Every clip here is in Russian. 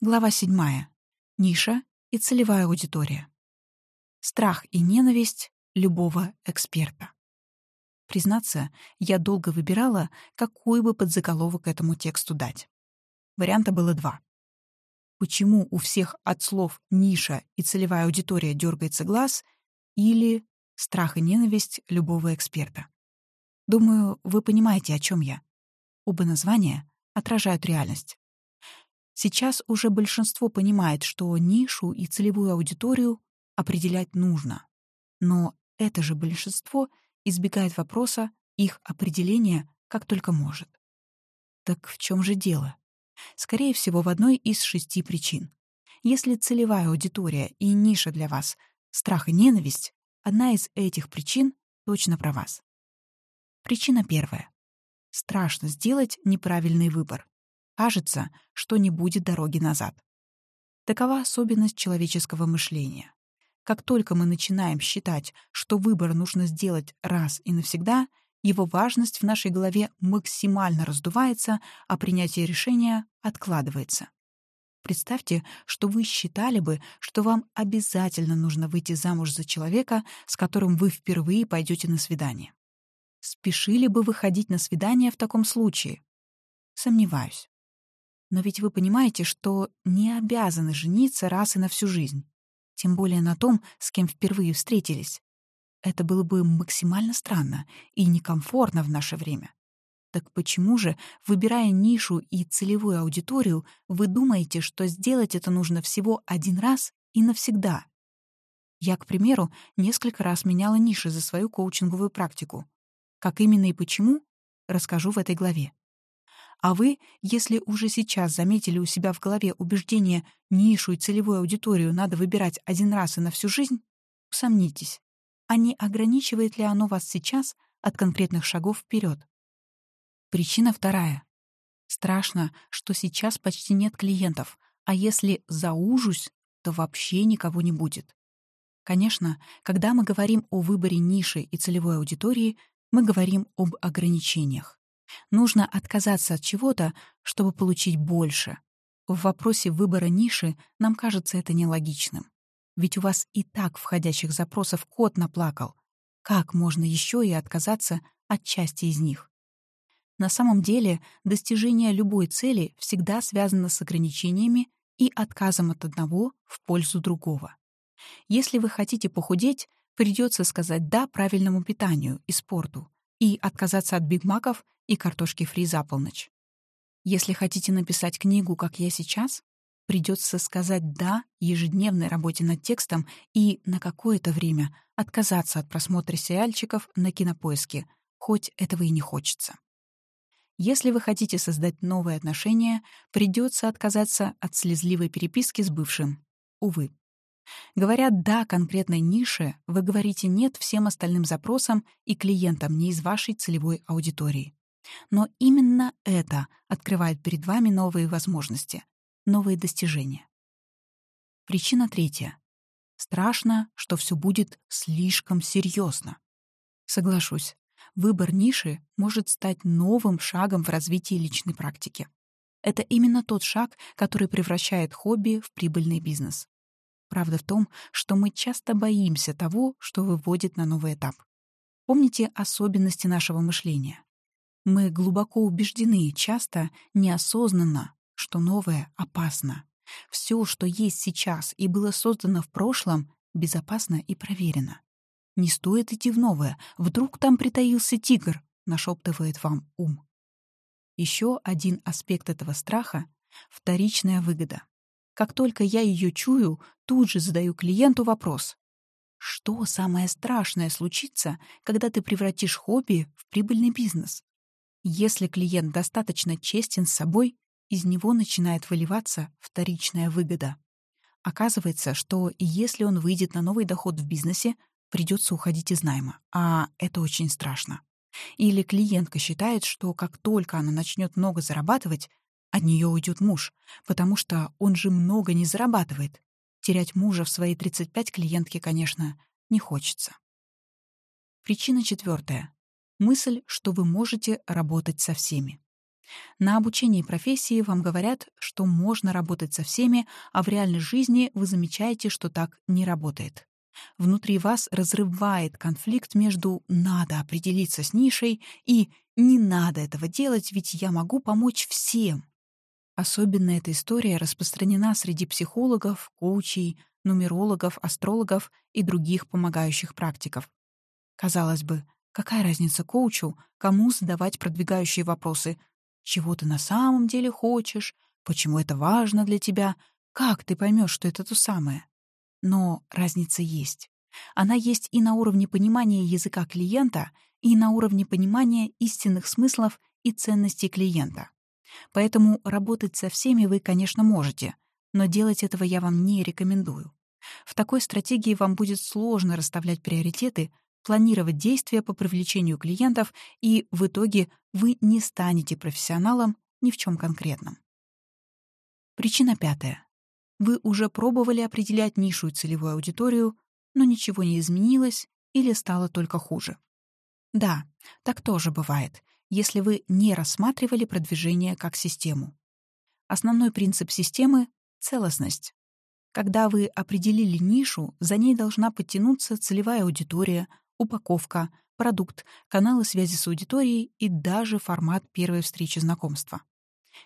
Глава 7. Ниша и целевая аудитория. Страх и ненависть любого эксперта. Признаться, я долго выбирала, какой бы подзаголовок этому тексту дать. Варианта было два. Почему у всех от слов «ниша» и «целевая аудитория» дергается глаз или «страх и ненависть любого эксперта». Думаю, вы понимаете, о чем я. Оба названия отражают реальность. Сейчас уже большинство понимает, что нишу и целевую аудиторию определять нужно. Но это же большинство избегает вопроса их определения как только может. Так в чем же дело? Скорее всего, в одной из шести причин. Если целевая аудитория и ниша для вас — страх и ненависть, одна из этих причин точно про вас. Причина первая. Страшно сделать неправильный выбор. Кажется, что не будет дороги назад. Такова особенность человеческого мышления. Как только мы начинаем считать, что выбор нужно сделать раз и навсегда, его важность в нашей голове максимально раздувается, а принятие решения откладывается. Представьте, что вы считали бы, что вам обязательно нужно выйти замуж за человека, с которым вы впервые пойдете на свидание. Спешили бы вы ходить на свидание в таком случае? Сомневаюсь. Но ведь вы понимаете, что не обязаны жениться раз и на всю жизнь. Тем более на том, с кем впервые встретились. Это было бы максимально странно и некомфортно в наше время. Так почему же, выбирая нишу и целевую аудиторию, вы думаете, что сделать это нужно всего один раз и навсегда? Я, к примеру, несколько раз меняла ниши за свою коучинговую практику. Как именно и почему, расскажу в этой главе. А вы, если уже сейчас заметили у себя в голове убеждение нишу и целевую аудиторию надо выбирать один раз и на всю жизнь, усомнитесь, а не ограничивает ли оно вас сейчас от конкретных шагов вперед? Причина вторая. Страшно, что сейчас почти нет клиентов, а если заужусь, то вообще никого не будет. Конечно, когда мы говорим о выборе ниши и целевой аудитории, мы говорим об ограничениях. Нужно отказаться от чего-то, чтобы получить больше. В вопросе выбора ниши нам кажется это нелогичным. Ведь у вас и так входящих запросов кот наплакал. Как можно еще и отказаться от части из них? На самом деле, достижение любой цели всегда связано с ограничениями и отказом от одного в пользу другого. Если вы хотите похудеть, придется сказать «да» правильному питанию и спорту и отказаться от бигмаков и картошки фри за полночь. Если хотите написать книгу, как я сейчас, придется сказать «да» ежедневной работе над текстом и на какое-то время отказаться от просмотра сериальчиков на кинопоиске, хоть этого и не хочется. Если вы хотите создать новые отношения, придется отказаться от слезливой переписки с бывшим. Увы. Говоря «да» конкретной нише, вы говорите «нет» всем остальным запросам и клиентам не из вашей целевой аудитории. Но именно это открывает перед вами новые возможности, новые достижения. Причина третья. Страшно, что все будет слишком серьезно. Соглашусь, выбор ниши может стать новым шагом в развитии личной практики. Это именно тот шаг, который превращает хобби в прибыльный бизнес. Правда в том, что мы часто боимся того, что выводит на новый этап. Помните особенности нашего мышления. Мы глубоко убеждены, часто неосознанно, что новое опасно. Все, что есть сейчас и было создано в прошлом, безопасно и проверено. Не стоит идти в новое, вдруг там притаился тигр, нашептывает вам ум. Еще один аспект этого страха — вторичная выгода. Как только я ее чую, тут же задаю клиенту вопрос. Что самое страшное случится, когда ты превратишь хобби в прибыльный бизнес? Если клиент достаточно честен с собой, из него начинает выливаться вторичная выгода. Оказывается, что если он выйдет на новый доход в бизнесе, придется уходить из найма, а это очень страшно. Или клиентка считает, что как только она начнет много зарабатывать, от нее уйдет муж, потому что он же много не зарабатывает. Терять мужа в свои 35 клиентке, конечно, не хочется. Причина четвертая. Мысль, что вы можете работать со всеми. На обучении профессии вам говорят, что можно работать со всеми, а в реальной жизни вы замечаете, что так не работает. Внутри вас разрывает конфликт между «надо определиться с нишей» и «не надо этого делать, ведь я могу помочь всем». Особенно эта история распространена среди психологов, коучей, нумерологов, астрологов и других помогающих практиков. Казалось бы, какая разница коучу, кому задавать продвигающие вопросы? Чего ты на самом деле хочешь? Почему это важно для тебя? Как ты поймешь, что это то самое? Но разница есть. Она есть и на уровне понимания языка клиента, и на уровне понимания истинных смыслов и ценностей клиента. Поэтому работать со всеми вы, конечно, можете, но делать этого я вам не рекомендую. В такой стратегии вам будет сложно расставлять приоритеты, планировать действия по привлечению клиентов, и в итоге вы не станете профессионалом ни в чем конкретном. Причина пятая. Вы уже пробовали определять нишу и целевую аудиторию, но ничего не изменилось или стало только хуже. Да, так тоже бывает, если вы не рассматривали продвижение как систему. Основной принцип системы — целостность. Когда вы определили нишу, за ней должна подтянуться целевая аудитория, упаковка, продукт, каналы связи с аудиторией и даже формат первой встречи знакомства.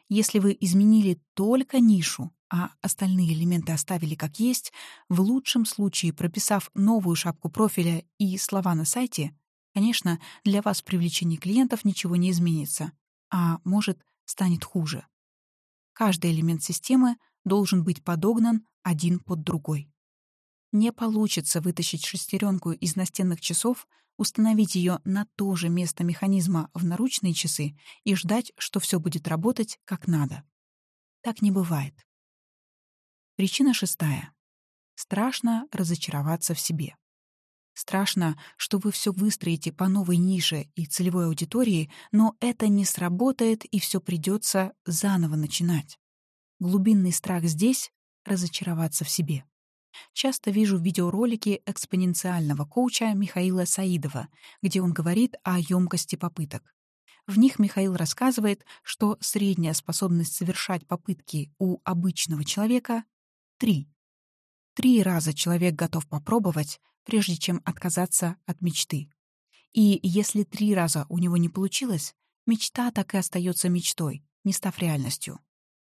Если вы изменили только нишу, а остальные элементы оставили как есть, в лучшем случае прописав новую шапку профиля и слова на сайте, Конечно, для вас привлечение клиентов ничего не изменится, а может, станет хуже. Каждый элемент системы должен быть подогнан один под другой. Не получится вытащить шестеренку из настенных часов, установить ее на то же место механизма в наручные часы и ждать, что все будет работать как надо. Так не бывает. Причина шестая. Страшно разочароваться в себе. Страшно, что вы все выстроите по новой нише и целевой аудитории, но это не сработает, и все придется заново начинать. Глубинный страх здесь — разочароваться в себе. Часто вижу видеоролики экспоненциального коуча Михаила Саидова, где он говорит о емкости попыток. В них Михаил рассказывает, что средняя способность совершать попытки у обычного человека — три. Три раза человек готов попробовать, прежде чем отказаться от мечты. И если три раза у него не получилось, мечта так и остается мечтой, не став реальностью.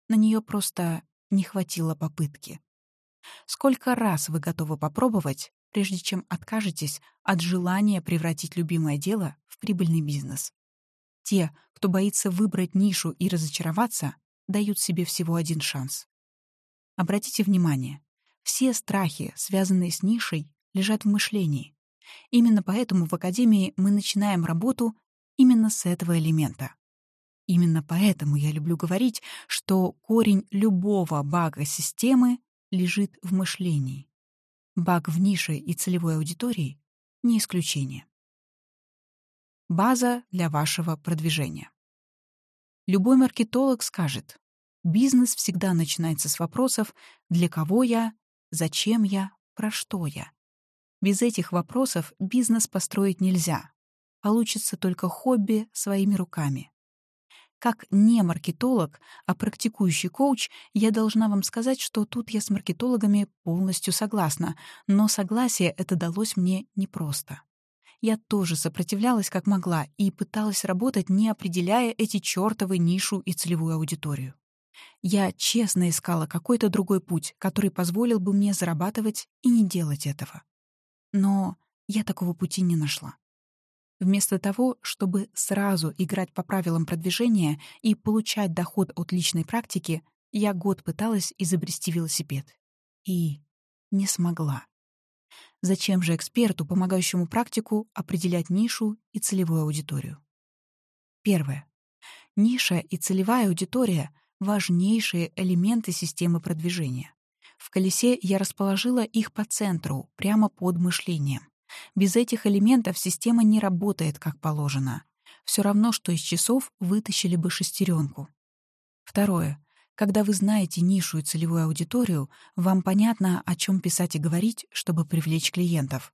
На нее просто не хватило попытки. Сколько раз вы готовы попробовать, прежде чем откажетесь от желания превратить любимое дело в прибыльный бизнес? Те, кто боится выбрать нишу и разочароваться, дают себе всего один шанс. Обратите внимание, все страхи, связанные с нишей, лежат в мышлении. Именно поэтому в Академии мы начинаем работу именно с этого элемента. Именно поэтому я люблю говорить, что корень любого бага системы лежит в мышлении. Баг в нише и целевой аудитории — не исключение. База для вашего продвижения. Любой маркетолог скажет, бизнес всегда начинается с вопросов «для кого я?», «зачем я?», «про что я?». Без этих вопросов бизнес построить нельзя. Получится только хобби своими руками. Как не маркетолог, а практикующий коуч, я должна вам сказать, что тут я с маркетологами полностью согласна, но согласие это далось мне непросто. Я тоже сопротивлялась как могла и пыталась работать, не определяя эти чертовы нишу и целевую аудиторию. Я честно искала какой-то другой путь, который позволил бы мне зарабатывать и не делать этого. Но я такого пути не нашла. Вместо того, чтобы сразу играть по правилам продвижения и получать доход от личной практики, я год пыталась изобрести велосипед. И не смогла. Зачем же эксперту, помогающему практику, определять нишу и целевую аудиторию? Первое. Ниша и целевая аудитория — важнейшие элементы системы продвижения. В колесе я расположила их по центру, прямо под мышлением. Без этих элементов система не работает как положено. Все равно, что из часов вытащили бы шестеренку. Второе. Когда вы знаете нишу и целевую аудиторию, вам понятно, о чем писать и говорить, чтобы привлечь клиентов.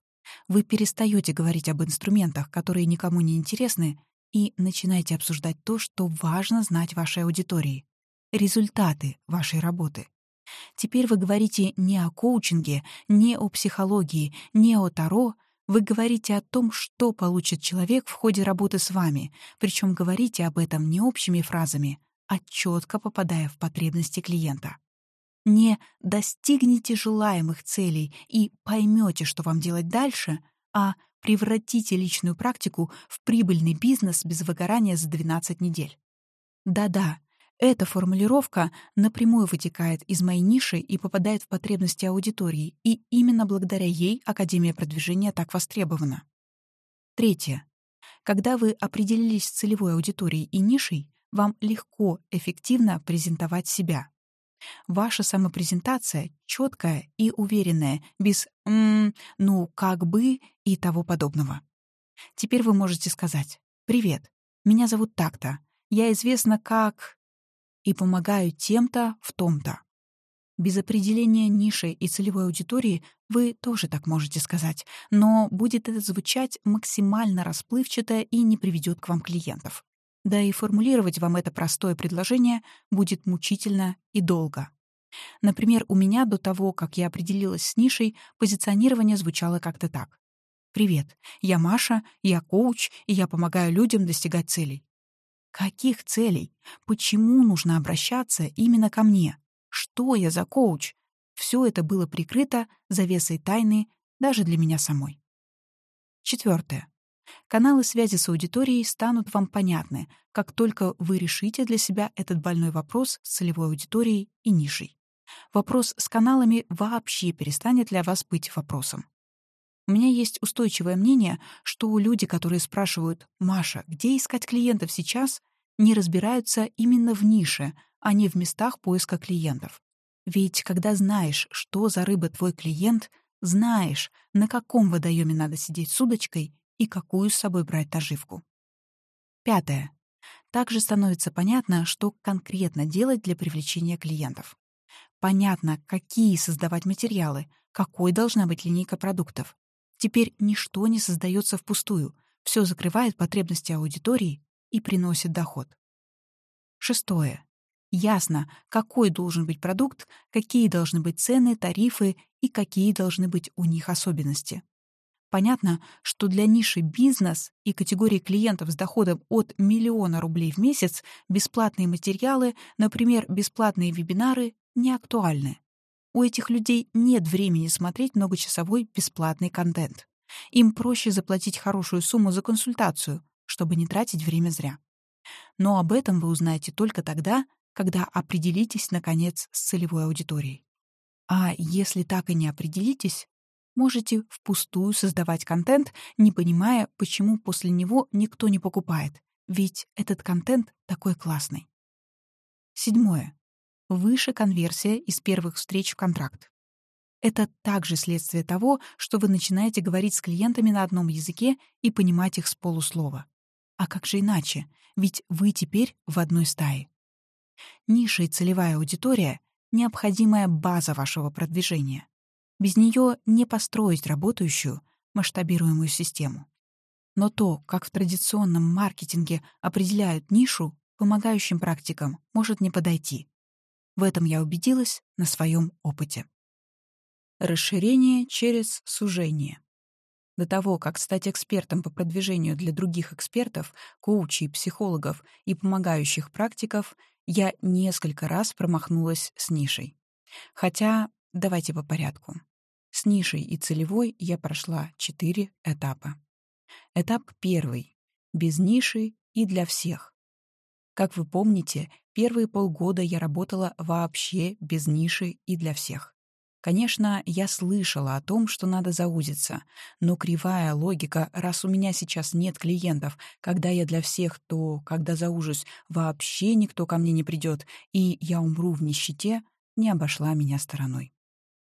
Вы перестаете говорить об инструментах, которые никому не интересны, и начинайте обсуждать то, что важно знать вашей аудитории — результаты вашей работы. Теперь вы говорите не о коучинге, не о психологии, не о Таро, вы говорите о том, что получит человек в ходе работы с вами, причем говорите об этом не общими фразами, а четко попадая в потребности клиента. Не достигните желаемых целей и поймете, что вам делать дальше, а превратите личную практику в прибыльный бизнес без выгорания за 12 недель. Да-да, эта формулировка напрямую вытекает из моей ниши и попадает в потребности аудитории, и именно благодаря ей Академия продвижения так востребована. Третье. Когда вы определились с целевой аудиторией и нишей, вам легко эффективно презентовать себя. Ваша самопрезентация четкая и уверенная, без «м», «ну, как бы» и того подобного. Теперь вы можете сказать «Привет, меня зовут так-то, я известна как...» и помогаю тем-то в том-то. Без определения ниши и целевой аудитории вы тоже так можете сказать, но будет это звучать максимально расплывчато и не приведет к вам клиентов. Да и формулировать вам это простое предложение будет мучительно и долго. Например, у меня до того, как я определилась с нишей, позиционирование звучало как-то так. «Привет, я Маша, я коуч, и я помогаю людям достигать целей. Каких целей? Почему нужно обращаться именно ко мне? Что я за коуч? Все это было прикрыто завесой тайны даже для меня самой. Четвертое. Каналы связи с аудиторией станут вам понятны, как только вы решите для себя этот больной вопрос с целевой аудиторией и нишей. Вопрос с каналами вообще перестанет для вас быть вопросом. У меня есть устойчивое мнение, что люди, которые спрашивают «Маша, где искать клиентов сейчас?», не разбираются именно в нише, а не в местах поиска клиентов. Ведь когда знаешь, что за рыба твой клиент, знаешь, на каком водоеме надо сидеть с удочкой и какую с собой брать наживку. Пятое. Также становится понятно, что конкретно делать для привлечения клиентов. Понятно, какие создавать материалы, какой должна быть линейка продуктов, Теперь ничто не создается впустую, все закрывает потребности аудитории и приносит доход. Шестое. Ясно, какой должен быть продукт, какие должны быть цены, тарифы и какие должны быть у них особенности. Понятно, что для ниши бизнес и категории клиентов с доходом от миллиона рублей в месяц бесплатные материалы, например, бесплатные вебинары, не актуальны. У этих людей нет времени смотреть многочасовой бесплатный контент. Им проще заплатить хорошую сумму за консультацию, чтобы не тратить время зря. Но об этом вы узнаете только тогда, когда определитесь, наконец, с целевой аудиторией. А если так и не определитесь, можете впустую создавать контент, не понимая, почему после него никто не покупает, ведь этот контент такой классный. Седьмое выше конверсия из первых встреч в контракт. Это также следствие того, что вы начинаете говорить с клиентами на одном языке и понимать их с полуслова. А как же иначе? Ведь вы теперь в одной стае. Ниша и целевая аудитория — необходимая база вашего продвижения. Без нее не построить работающую, масштабируемую систему. Но то, как в традиционном маркетинге определяют нишу, помогающим практикам может не подойти. В этом я убедилась на своем опыте. Расширение через сужение. До того, как стать экспертом по продвижению для других экспертов, коучей, психологов и помогающих практиков, я несколько раз промахнулась с нишей. Хотя, давайте по порядку. С нишей и целевой я прошла четыре этапа. Этап первый — без ниши и для всех. Как вы помните, первые полгода я работала вообще без ниши и для всех. Конечно, я слышала о том, что надо заузиться, но кривая логика, раз у меня сейчас нет клиентов, когда я для всех, то, когда заужусь, вообще никто ко мне не придет, и я умру в нищете, не обошла меня стороной.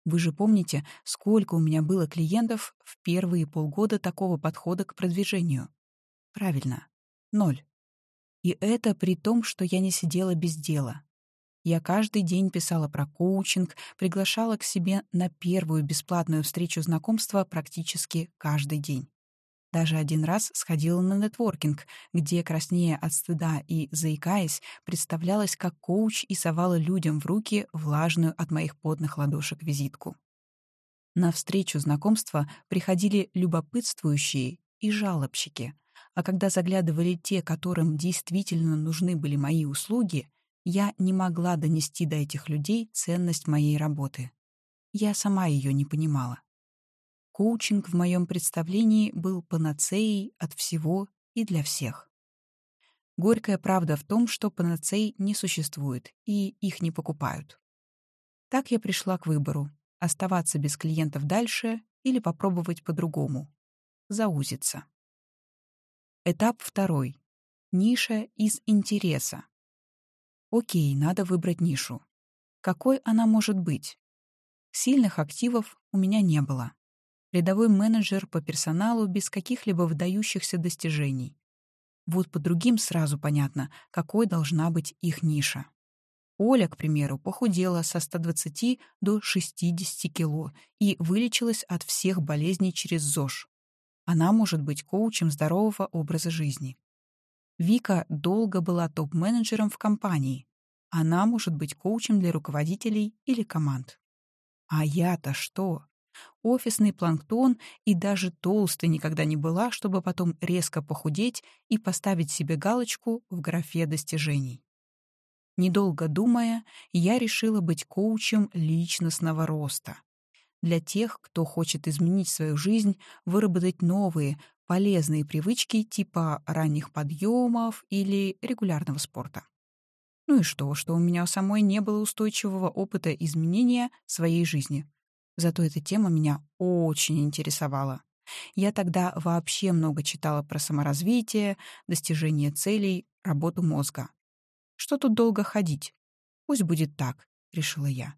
Вы же помните, сколько у меня было клиентов в первые полгода такого подхода к продвижению? Правильно, ноль. И это при том, что я не сидела без дела. Я каждый день писала про коучинг, приглашала к себе на первую бесплатную встречу знакомства практически каждый день. Даже один раз сходила на нетворкинг, где, краснея от стыда и заикаясь, представлялась как коуч и совала людям в руки влажную от моих потных ладошек визитку. На встречу знакомства приходили любопытствующие и жалобщики, а когда заглядывали те, которым действительно нужны были мои услуги, я не могла донести до этих людей ценность моей работы. Я сама ее не понимала. Коучинг в моем представлении был панацеей от всего и для всех. Горькая правда в том, что панацей не существует, и их не покупают. Так я пришла к выбору — оставаться без клиентов дальше или попробовать по-другому — заузиться. Этап второй. Ниша из интереса. Окей, надо выбрать нишу. Какой она может быть? Сильных активов у меня не было рядовой менеджер по персоналу без каких-либо выдающихся достижений. Вот по другим сразу понятно, какой должна быть их ниша. Оля, к примеру, похудела со 120 до 60 кило и вылечилась от всех болезней через ЗОЖ. Она может быть коучем здорового образа жизни. Вика долго была топ-менеджером в компании. Она может быть коучем для руководителей или команд. А я-то что? офисный планктон и даже толстой никогда не была, чтобы потом резко похудеть и поставить себе галочку в графе достижений. Недолго думая, я решила быть коучем личностного роста. Для тех, кто хочет изменить свою жизнь, выработать новые, полезные привычки типа ранних подъемов или регулярного спорта. Ну и что, что у меня самой не было устойчивого опыта изменения своей жизни — Зато эта тема меня очень интересовала. Я тогда вообще много читала про саморазвитие, достижение целей, работу мозга. Что тут долго ходить? Пусть будет так, решила я.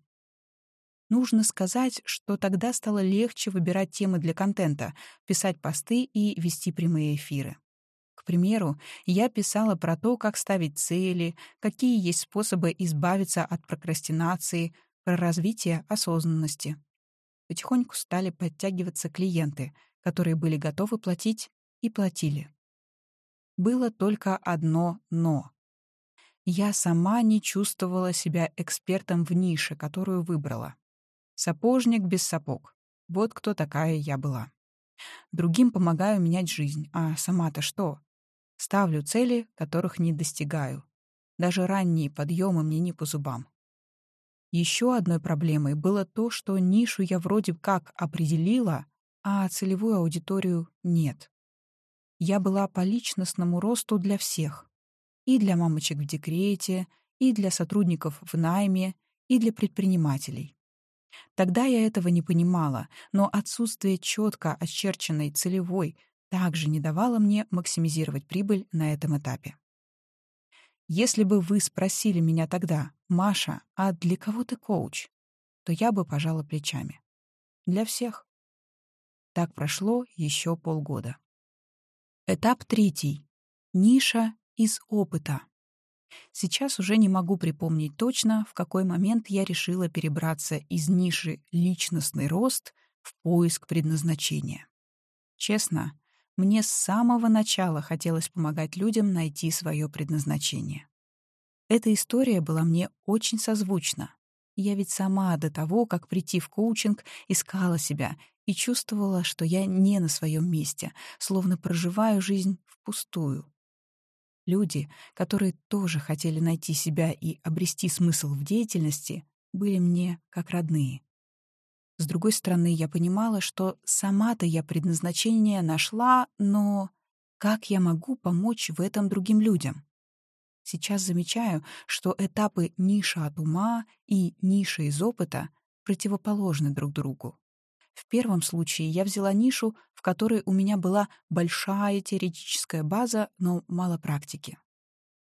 Нужно сказать, что тогда стало легче выбирать темы для контента, писать посты и вести прямые эфиры. К примеру, я писала про то, как ставить цели, какие есть способы избавиться от прокрастинации, про развитие осознанности потихоньку стали подтягиваться клиенты, которые были готовы платить и платили. Было только одно «но». Я сама не чувствовала себя экспертом в нише, которую выбрала. Сапожник без сапог. Вот кто такая я была. Другим помогаю менять жизнь, а сама-то что? Ставлю цели, которых не достигаю. Даже ранние подъемы мне не по зубам. Еще одной проблемой было то, что нишу я вроде как определила, а целевую аудиторию нет. Я была по личностному росту для всех. И для мамочек в декрете, и для сотрудников в найме, и для предпринимателей. Тогда я этого не понимала, но отсутствие четко очерченной целевой также не давало мне максимизировать прибыль на этом этапе. Если бы вы спросили меня тогда, «Маша, а для кого ты коуч?» то я бы пожала плечами. Для всех. Так прошло еще полгода. Этап третий. Ниша из опыта. Сейчас уже не могу припомнить точно, в какой момент я решила перебраться из ниши «личностный рост» в поиск предназначения. Честно, мне с самого начала хотелось помогать людям найти свое предназначение. Эта история была мне очень созвучна. Я ведь сама до того, как прийти в коучинг, искала себя и чувствовала, что я не на своем месте, словно проживаю жизнь впустую. Люди, которые тоже хотели найти себя и обрести смысл в деятельности, были мне как родные. С другой стороны, я понимала, что сама-то я предназначение нашла, но как я могу помочь в этом другим людям? Сейчас замечаю, что этапы ниша от ума и ниша из опыта противоположны друг другу. В первом случае я взяла нишу, в которой у меня была большая теоретическая база, но мало практики.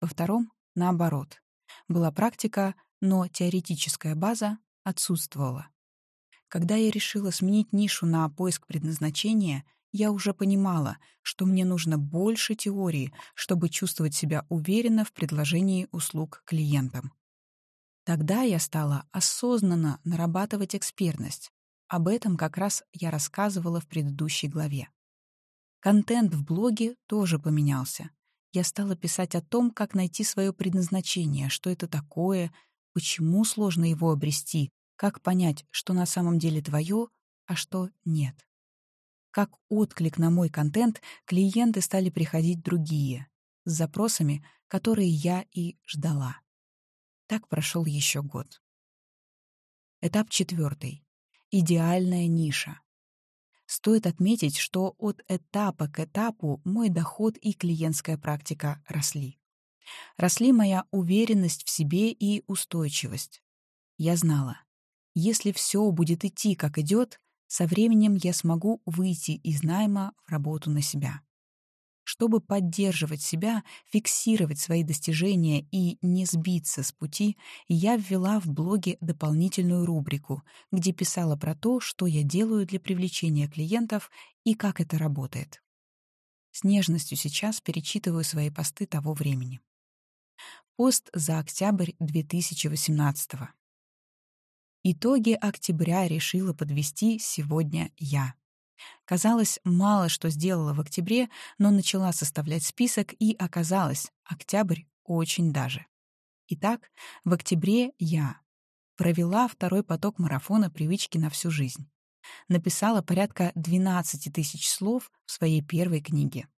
Во втором — наоборот. Была практика, но теоретическая база отсутствовала. Когда я решила сменить нишу на поиск предназначения, я уже понимала, что мне нужно больше теории, чтобы чувствовать себя уверенно в предложении услуг клиентам. Тогда я стала осознанно нарабатывать экспертность. Об этом как раз я рассказывала в предыдущей главе. Контент в блоге тоже поменялся. Я стала писать о том, как найти свое предназначение, что это такое, почему сложно его обрести, как понять, что на самом деле твое, а что нет. Как отклик на мой контент клиенты стали приходить другие, с запросами, которые я и ждала. Так прошел еще год. Этап четвертый. Идеальная ниша. Стоит отметить, что от этапа к этапу мой доход и клиентская практика росли. Росли моя уверенность в себе и устойчивость. Я знала, если все будет идти, как идет, со временем я смогу выйти из найма в работу на себя. Чтобы поддерживать себя, фиксировать свои достижения и не сбиться с пути, я ввела в блоге дополнительную рубрику, где писала про то, что я делаю для привлечения клиентов и как это работает. С нежностью сейчас перечитываю свои посты того времени. Пост за октябрь 2018 -го. Итоги октября решила подвести сегодня я. Казалось, мало что сделала в октябре, но начала составлять список, и оказалось, октябрь очень даже. Итак, в октябре я провела второй поток марафона «Привычки на всю жизнь». Написала порядка 12 тысяч слов в своей первой книге.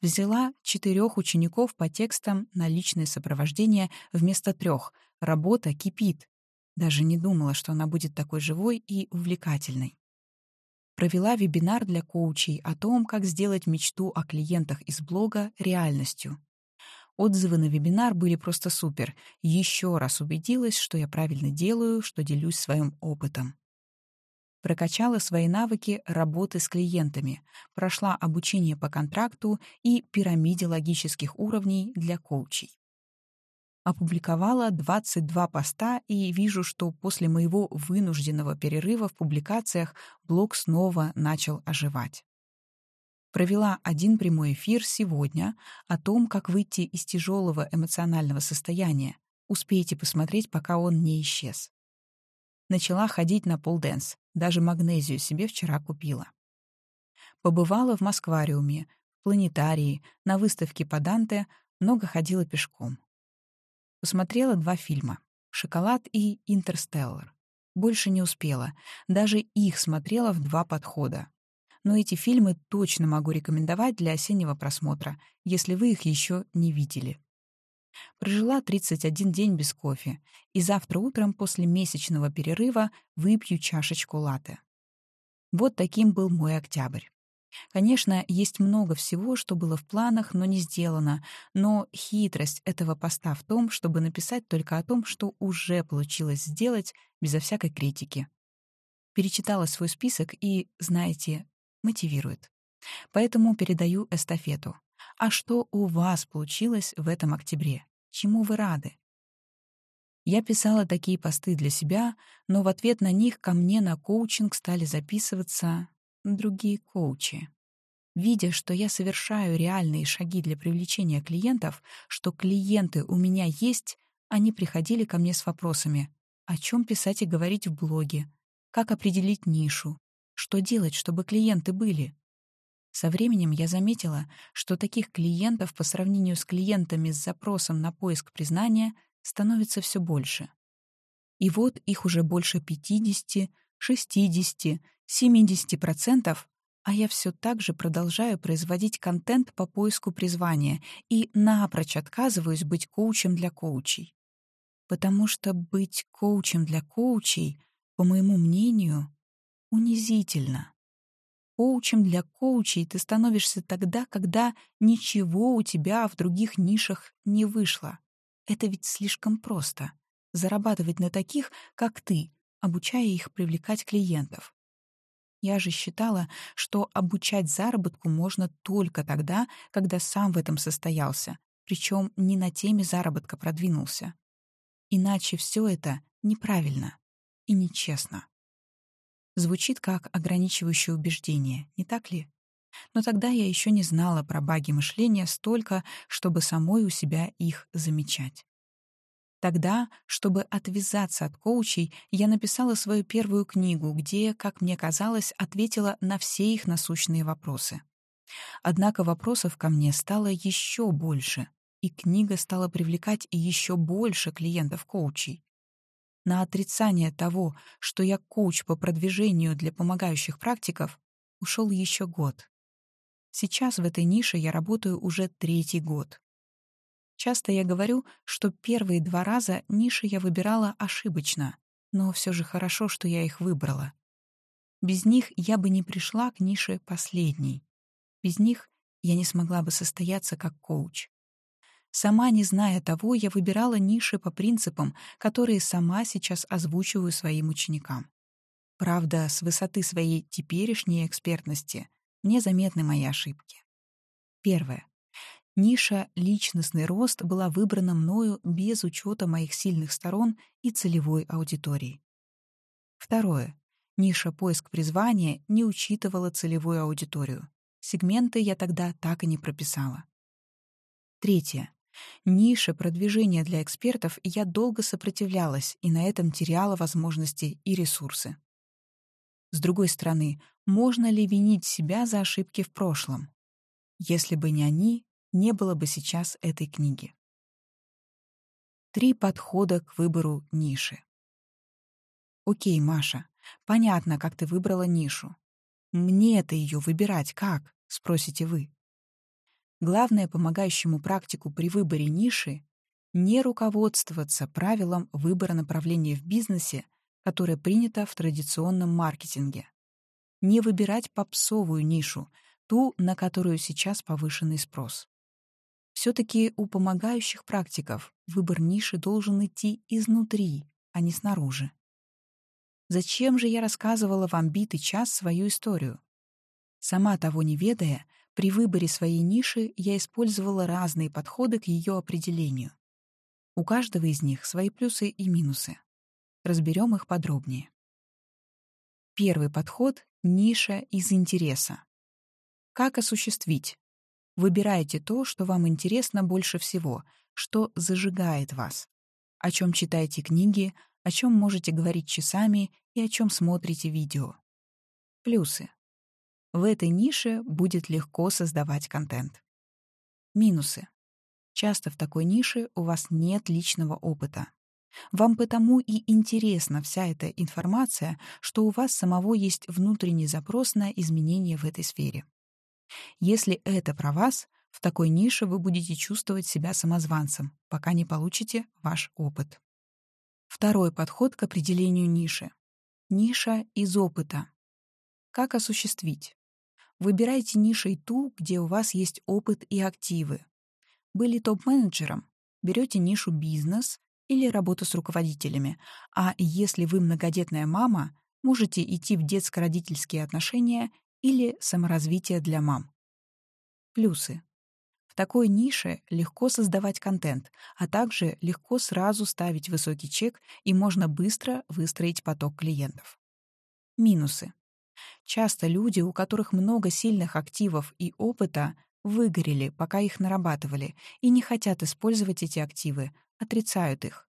Взяла четырех учеников по текстам на личное сопровождение вместо трех. Работа кипит. Даже не думала, что она будет такой живой и увлекательной провела вебинар для коучей о том, как сделать мечту о клиентах из блога реальностью. Отзывы на вебинар были просто супер. Еще раз убедилась, что я правильно делаю, что делюсь своим опытом. Прокачала свои навыки работы с клиентами, прошла обучение по контракту и пирамиде логических уровней для коучей опубликовала 22 поста и вижу, что после моего вынужденного перерыва в публикациях блог снова начал оживать. Провела один прямой эфир сегодня о том, как выйти из тяжелого эмоционального состояния. Успейте посмотреть, пока он не исчез. Начала ходить на полденс, даже магнезию себе вчера купила. Побывала в Москвариуме, в планетарии, на выставке по Данте, много ходила пешком. Посмотрела два фильма «Шоколад» и «Интерстеллар». Больше не успела. Даже их смотрела в два подхода. Но эти фильмы точно могу рекомендовать для осеннего просмотра, если вы их еще не видели. Прожила 31 день без кофе, и завтра утром после месячного перерыва выпью чашечку латте. Вот таким был мой октябрь. Конечно, есть много всего, что было в планах, но не сделано, но хитрость этого поста в том, чтобы написать только о том, что уже получилось сделать, безо всякой критики. Перечитала свой список и, знаете, мотивирует. Поэтому передаю эстафету. А что у вас получилось в этом октябре? Чему вы рады? Я писала такие посты для себя, но в ответ на них ко мне на коучинг стали записываться другие коучи. Видя, что я совершаю реальные шаги для привлечения клиентов, что клиенты у меня есть, они приходили ко мне с вопросами, о чем писать и говорить в блоге, как определить нишу, что делать, чтобы клиенты были. Со временем я заметила, что таких клиентов по сравнению с клиентами с запросом на поиск признания становится все больше. И вот их уже больше 50, 60, 70%, а я все так же продолжаю производить контент по поиску призвания и напрочь отказываюсь быть коучем для коучей. Потому что быть коучем для коучей, по моему мнению, унизительно. Коучем для коучей ты становишься тогда, когда ничего у тебя в других нишах не вышло. Это ведь слишком просто — зарабатывать на таких, как ты, обучая их привлекать клиентов. Я же считала, что обучать заработку можно только тогда, когда сам в этом состоялся, причем не на теме заработка продвинулся. Иначе все это неправильно и нечестно. Звучит как ограничивающее убеждение, не так ли? Но тогда я еще не знала про баги мышления столько, чтобы самой у себя их замечать. Тогда, чтобы отвязаться от коучей, я написала свою первую книгу, где, как мне казалось, ответила на все их насущные вопросы. Однако вопросов ко мне стало еще больше, и книга стала привлекать еще больше клиентов-коучей. На отрицание того, что я коуч по продвижению для помогающих практиков, ушел еще год. Сейчас в этой нише я работаю уже третий год. Часто я говорю, что первые два раза ниши я выбирала ошибочно, но все же хорошо, что я их выбрала. Без них я бы не пришла к нише последней. Без них я не смогла бы состояться как коуч. Сама не зная того, я выбирала ниши по принципам, которые сама сейчас озвучиваю своим ученикам. Правда, с высоты своей теперешней экспертности мне заметны мои ошибки. Первое. Ниша «Личностный рост» была выбрана мною без учета моих сильных сторон и целевой аудитории. Второе. Ниша «Поиск призвания» не учитывала целевую аудиторию. Сегменты я тогда так и не прописала. Третье. Ниша продвижения для экспертов я долго сопротивлялась и на этом теряла возможности и ресурсы. С другой стороны, можно ли винить себя за ошибки в прошлом? Если бы не они, не было бы сейчас этой книги. Три подхода к выбору ниши. Окей, Маша, понятно, как ты выбрала нишу. Мне-то ее выбирать как, спросите вы. Главное помогающему практику при выборе ниши — не руководствоваться правилом выбора направления в бизнесе, которое принято в традиционном маркетинге. Не выбирать попсовую нишу, ту, на которую сейчас повышенный спрос. Все-таки у помогающих практиков выбор ниши должен идти изнутри, а не снаружи. Зачем же я рассказывала вам битый час свою историю? Сама того не ведая, при выборе своей ниши я использовала разные подходы к ее определению. У каждого из них свои плюсы и минусы. Разберем их подробнее. Первый подход — ниша из интереса. Как осуществить? Выбирайте то, что вам интересно больше всего, что зажигает вас. О чем читаете книги, о чем можете говорить часами и о чем смотрите видео. Плюсы. В этой нише будет легко создавать контент. Минусы. Часто в такой нише у вас нет личного опыта. Вам потому и интересна вся эта информация, что у вас самого есть внутренний запрос на изменения в этой сфере. Если это про вас, в такой нише вы будете чувствовать себя самозванцем, пока не получите ваш опыт. Второй подход к определению ниши. Ниша из опыта. Как осуществить? Выбирайте нишей ту, где у вас есть опыт и активы. Были топ-менеджером? Берете нишу «бизнес» или работу с руководителями. А если вы многодетная мама, можете идти в детско-родительские отношения или саморазвитие для мам. Плюсы. В такой нише легко создавать контент, а также легко сразу ставить высокий чек и можно быстро выстроить поток клиентов. Минусы. Часто люди, у которых много сильных активов и опыта, выгорели, пока их нарабатывали, и не хотят использовать эти активы, отрицают их.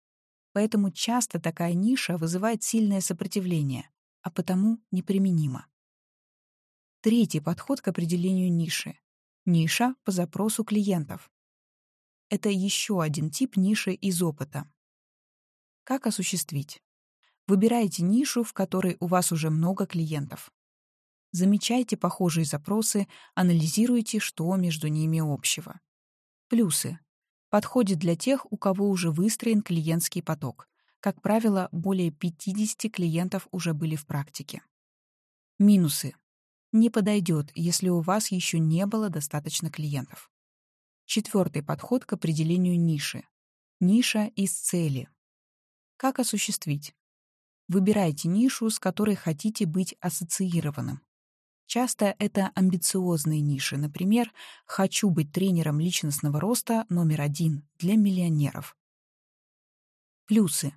Поэтому часто такая ниша вызывает сильное сопротивление, а потому неприменима. Третий подход к определению ниши. Ниша по запросу клиентов. Это еще один тип ниши из опыта. Как осуществить? Выбирайте нишу, в которой у вас уже много клиентов. Замечайте похожие запросы, анализируйте, что между ними общего. Плюсы. Подходит для тех, у кого уже выстроен клиентский поток. Как правило, более 50 клиентов уже были в практике. Минусы. Не подойдет, если у вас еще не было достаточно клиентов. Четвертый подход к определению ниши. Ниша из цели. Как осуществить? Выбирайте нишу, с которой хотите быть ассоциированным. Часто это амбициозные ниши, например, «хочу быть тренером личностного роста номер один для миллионеров». Плюсы.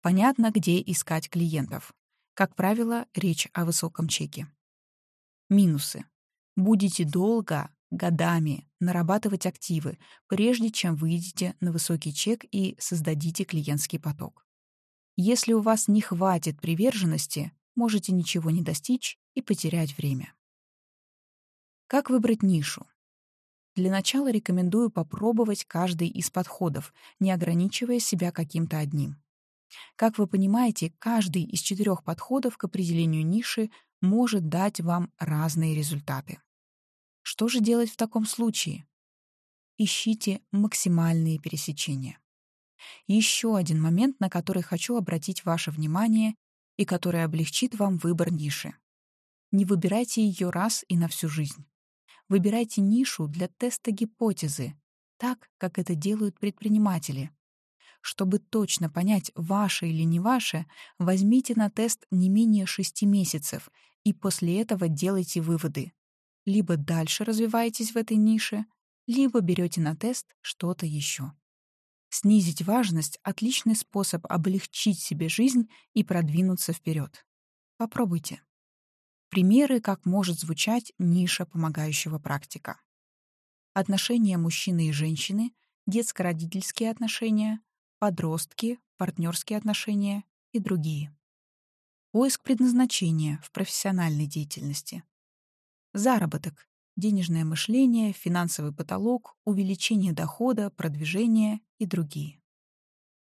Понятно, где искать клиентов. Как правило, речь о высоком чеке. Минусы. Будете долго, годами нарабатывать активы, прежде чем выйдете на высокий чек и создадите клиентский поток. Если у вас не хватит приверженности, можете ничего не достичь и потерять время. Как выбрать нишу? Для начала рекомендую попробовать каждый из подходов, не ограничивая себя каким-то одним. Как вы понимаете, каждый из четырех подходов к определению ниши может дать вам разные результаты. Что же делать в таком случае? Ищите максимальные пересечения. Еще один момент, на который хочу обратить ваше внимание и который облегчит вам выбор ниши. Не выбирайте ее раз и на всю жизнь. Выбирайте нишу для теста гипотезы, так, как это делают предприниматели. Чтобы точно понять, ваше или не ваше, возьмите на тест не менее 6 месяцев и после этого делайте выводы. Либо дальше развиваетесь в этой нише, либо берете на тест что-то еще. Снизить важность — отличный способ облегчить себе жизнь и продвинуться вперед. Попробуйте. Примеры, как может звучать ниша помогающего практика. Отношения мужчины и женщины, детско-родительские отношения, подростки, партнерские отношения и другие. Поиск предназначения в профессиональной деятельности. Заработок, денежное мышление, финансовый потолок, увеличение дохода, продвижение и другие.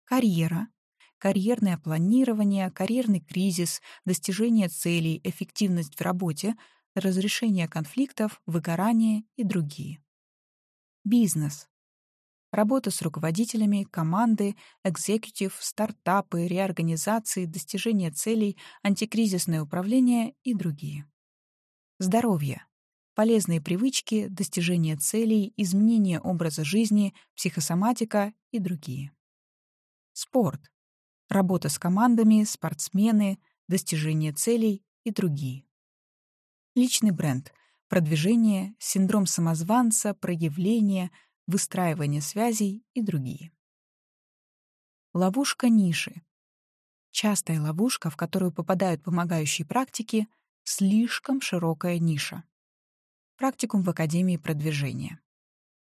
Карьера, карьерное планирование, карьерный кризис, достижение целей, эффективность в работе, разрешение конфликтов, выгорание и другие. Бизнес. Работа с руководителями, команды, экзекутив, стартапы, реорганизации, достижение целей, антикризисное управление и другие. Здоровье полезные привычки, достижение целей, изменение образа жизни, психосоматика и другие. Спорт. Работа с командами, спортсмены, достижение целей и другие. Личный бренд. Продвижение, синдром самозванца, проявление, выстраивание связей и другие. Ловушка ниши. Частая ловушка, в которую попадают помогающие практики, слишком широкая ниша практикум в Академии продвижения.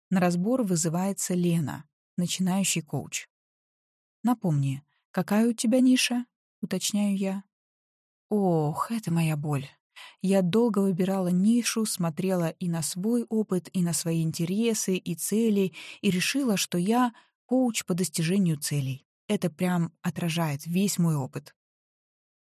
На разбор вызывается Лена, начинающий коуч. «Напомни, какая у тебя ниша?» — уточняю я. «Ох, это моя боль. Я долго выбирала нишу, смотрела и на свой опыт, и на свои интересы, и цели, и решила, что я коуч по достижению целей. Это прям отражает весь мой опыт.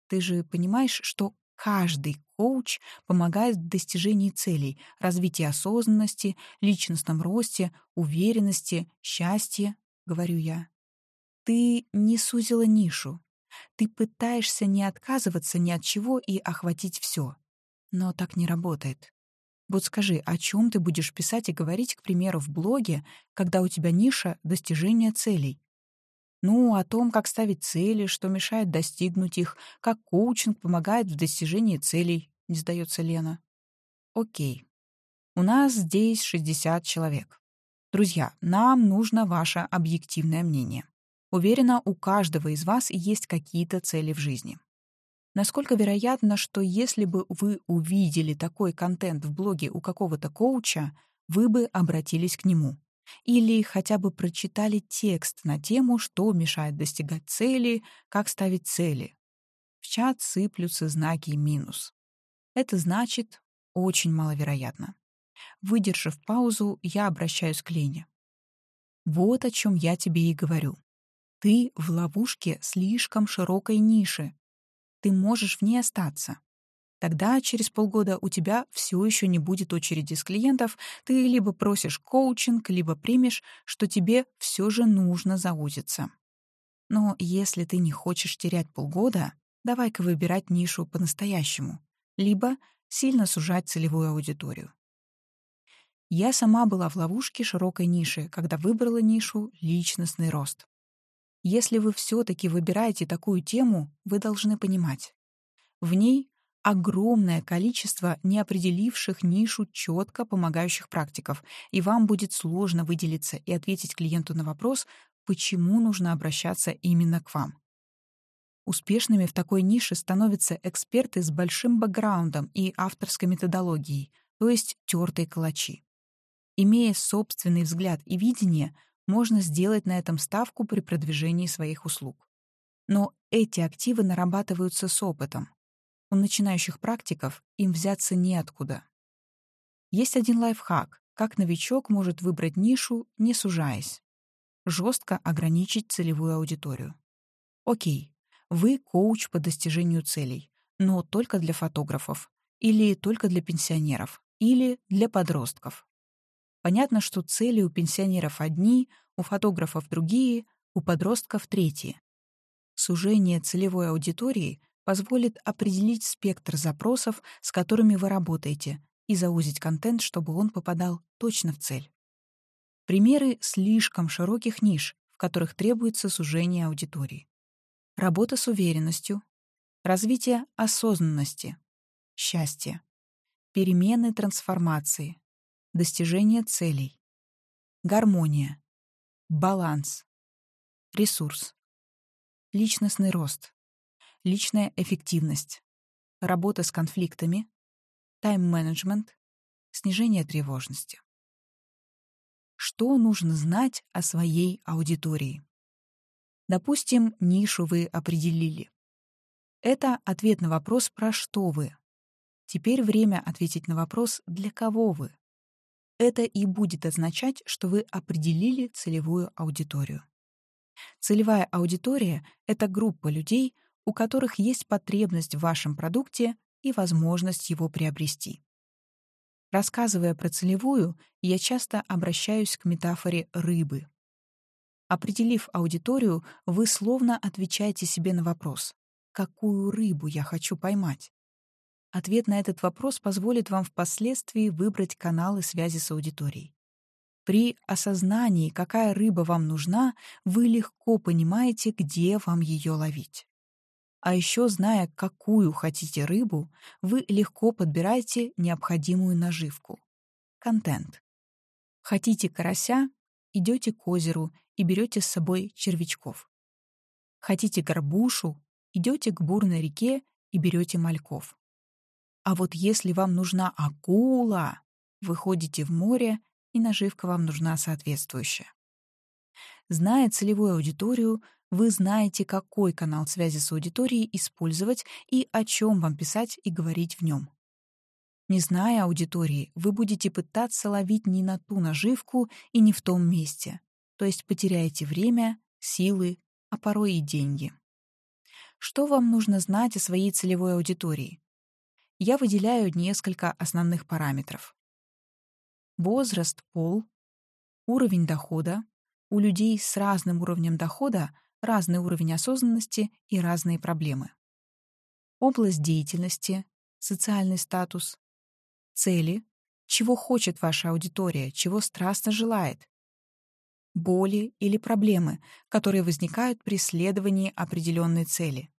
Ты же понимаешь, что Каждый коуч помогает в достижении целей, развитии осознанности, личностном росте, уверенности, счастье, говорю я. Ты не сузила нишу. Ты пытаешься не отказываться ни от чего и охватить все. Но так не работает. Вот скажи, о чем ты будешь писать и говорить, к примеру, в блоге, когда у тебя ниша достижения целей? Ну, о том, как ставить цели, что мешает достигнуть их, как коучинг помогает в достижении целей, не сдается Лена. Окей. У нас здесь 60 человек. Друзья, нам нужно ваше объективное мнение. Уверена, у каждого из вас есть какие-то цели в жизни. Насколько вероятно, что если бы вы увидели такой контент в блоге у какого-то коуча, вы бы обратились к нему? Или хотя бы прочитали текст на тему, что мешает достигать цели, как ставить цели. В чат сыплются знаки минус. Это значит очень маловероятно. Выдержав паузу, я обращаюсь к Лене. Вот о чем я тебе и говорю. Ты в ловушке слишком широкой ниши. Ты можешь в ней остаться. Тогда через полгода у тебя все еще не будет очереди с клиентов, ты либо просишь коучинг, либо примешь, что тебе все же нужно заузиться. Но если ты не хочешь терять полгода, давай-ка выбирать нишу по-настоящему, либо сильно сужать целевую аудиторию. Я сама была в ловушке широкой ниши, когда выбрала нишу «личностный рост». Если вы все-таки выбираете такую тему, вы должны понимать. В ней огромное количество неопределивших нишу четко помогающих практиков, и вам будет сложно выделиться и ответить клиенту на вопрос, почему нужно обращаться именно к вам. Успешными в такой нише становятся эксперты с большим бэкграундом и авторской методологией, то есть тертые калачи. Имея собственный взгляд и видение, можно сделать на этом ставку при продвижении своих услуг. Но эти активы нарабатываются с опытом. У начинающих практиков им взяться неоткуда. Есть один лайфхак, как новичок может выбрать нишу, не сужаясь. Жестко ограничить целевую аудиторию. Окей, вы коуч по достижению целей, но только для фотографов, или только для пенсионеров, или для подростков. Понятно, что цели у пенсионеров одни, у фотографов другие, у подростков третьи. Сужение целевой аудитории позволит определить спектр запросов, с которыми вы работаете, и заузить контент, чтобы он попадал точно в цель. Примеры слишком широких ниш, в которых требуется сужение аудитории. Работа с уверенностью, развитие осознанности, счастье, перемены трансформации, достижение целей, гармония, баланс, ресурс, личностный рост, личная эффективность, работа с конфликтами, тайм-менеджмент, снижение тревожности. Что нужно знать о своей аудитории? Допустим, нишу вы определили. Это ответ на вопрос «Про что вы?». Теперь время ответить на вопрос «Для кого вы?». Это и будет означать, что вы определили целевую аудиторию. Целевая аудитория — это группа людей, у которых есть потребность в вашем продукте и возможность его приобрести. Рассказывая про целевую, я часто обращаюсь к метафоре рыбы. Определив аудиторию, вы словно отвечаете себе на вопрос «Какую рыбу я хочу поймать?». Ответ на этот вопрос позволит вам впоследствии выбрать каналы связи с аудиторией. При осознании, какая рыба вам нужна, вы легко понимаете, где вам ее ловить. А еще, зная, какую хотите рыбу, вы легко подбираете необходимую наживку. Контент. Хотите карася — идете к озеру и берете с собой червячков. Хотите горбушу — идете к бурной реке и берете мальков. А вот если вам нужна акула, выходите в море и наживка вам нужна соответствующая. Зная целевую аудиторию, вы знаете, какой канал связи с аудиторией использовать и о чем вам писать и говорить в нем. Не зная аудитории, вы будете пытаться ловить не на ту наживку и не в том месте, то есть потеряете время, силы, а порой и деньги. Что вам нужно знать о своей целевой аудитории? Я выделяю несколько основных параметров возраст, пол, уровень дохода. У людей с разным уровнем дохода разный уровень осознанности и разные проблемы. Область деятельности, социальный статус, цели, чего хочет ваша аудитория, чего страстно желает, боли или проблемы, которые возникают при следовании определенной цели.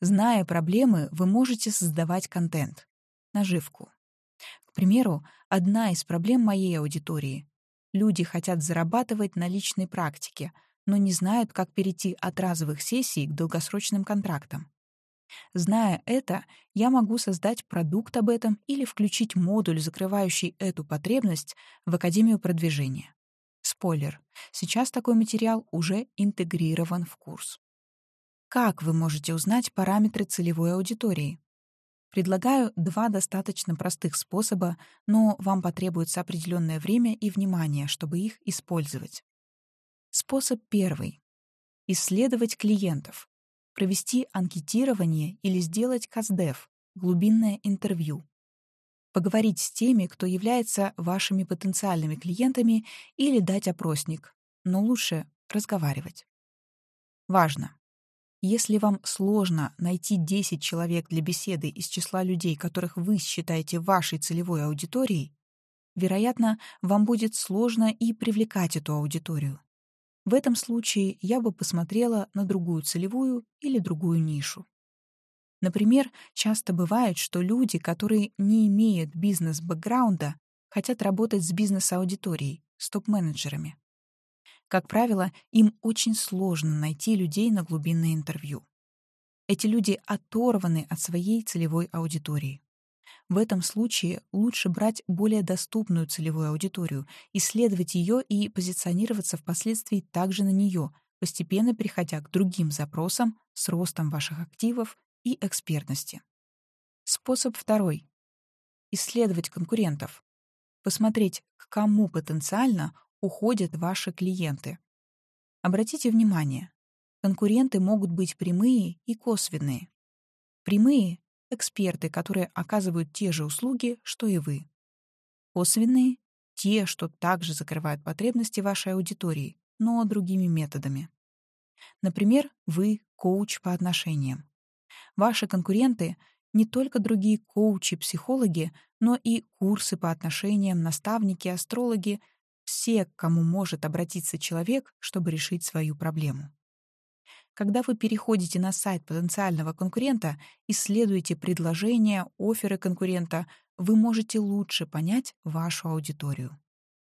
Зная проблемы, вы можете создавать контент, наживку примеру, одна из проблем моей аудитории. Люди хотят зарабатывать на личной практике, но не знают, как перейти от разовых сессий к долгосрочным контрактам. Зная это, я могу создать продукт об этом или включить модуль, закрывающий эту потребность, в Академию продвижения. Спойлер, сейчас такой материал уже интегрирован в курс. Как вы можете узнать параметры целевой аудитории? Предлагаю два достаточно простых способа, но вам потребуется определенное время и внимание, чтобы их использовать. Способ первый. Исследовать клиентов. Провести анкетирование или сделать каздев, глубинное интервью. Поговорить с теми, кто является вашими потенциальными клиентами, или дать опросник, но лучше разговаривать. Важно! Если вам сложно найти 10 человек для беседы из числа людей, которых вы считаете вашей целевой аудиторией, вероятно, вам будет сложно и привлекать эту аудиторию. В этом случае я бы посмотрела на другую целевую или другую нишу. Например, часто бывает, что люди, которые не имеют бизнес-бэкграунда, хотят работать с бизнес-аудиторией, с топ-менеджерами. Как правило, им очень сложно найти людей на глубинное интервью. Эти люди оторваны от своей целевой аудитории. В этом случае лучше брать более доступную целевую аудиторию, исследовать ее и позиционироваться впоследствии также на нее, постепенно переходя к другим запросам с ростом ваших активов и экспертности. Способ второй. исследовать конкурентов, посмотреть, к кому потенциально уходят ваши клиенты. Обратите внимание, конкуренты могут быть прямые и косвенные. Прямые — эксперты, которые оказывают те же услуги, что и вы. Косвенные — те, что также закрывают потребности вашей аудитории, но другими методами. Например, вы — коуч по отношениям. Ваши конкуренты — не только другие коучи-психологи, но и курсы по отношениям, наставники, астрологи — все, к кому может обратиться человек, чтобы решить свою проблему. Когда вы переходите на сайт потенциального конкурента, исследуете предложения, оферы конкурента, вы можете лучше понять вашу аудиторию.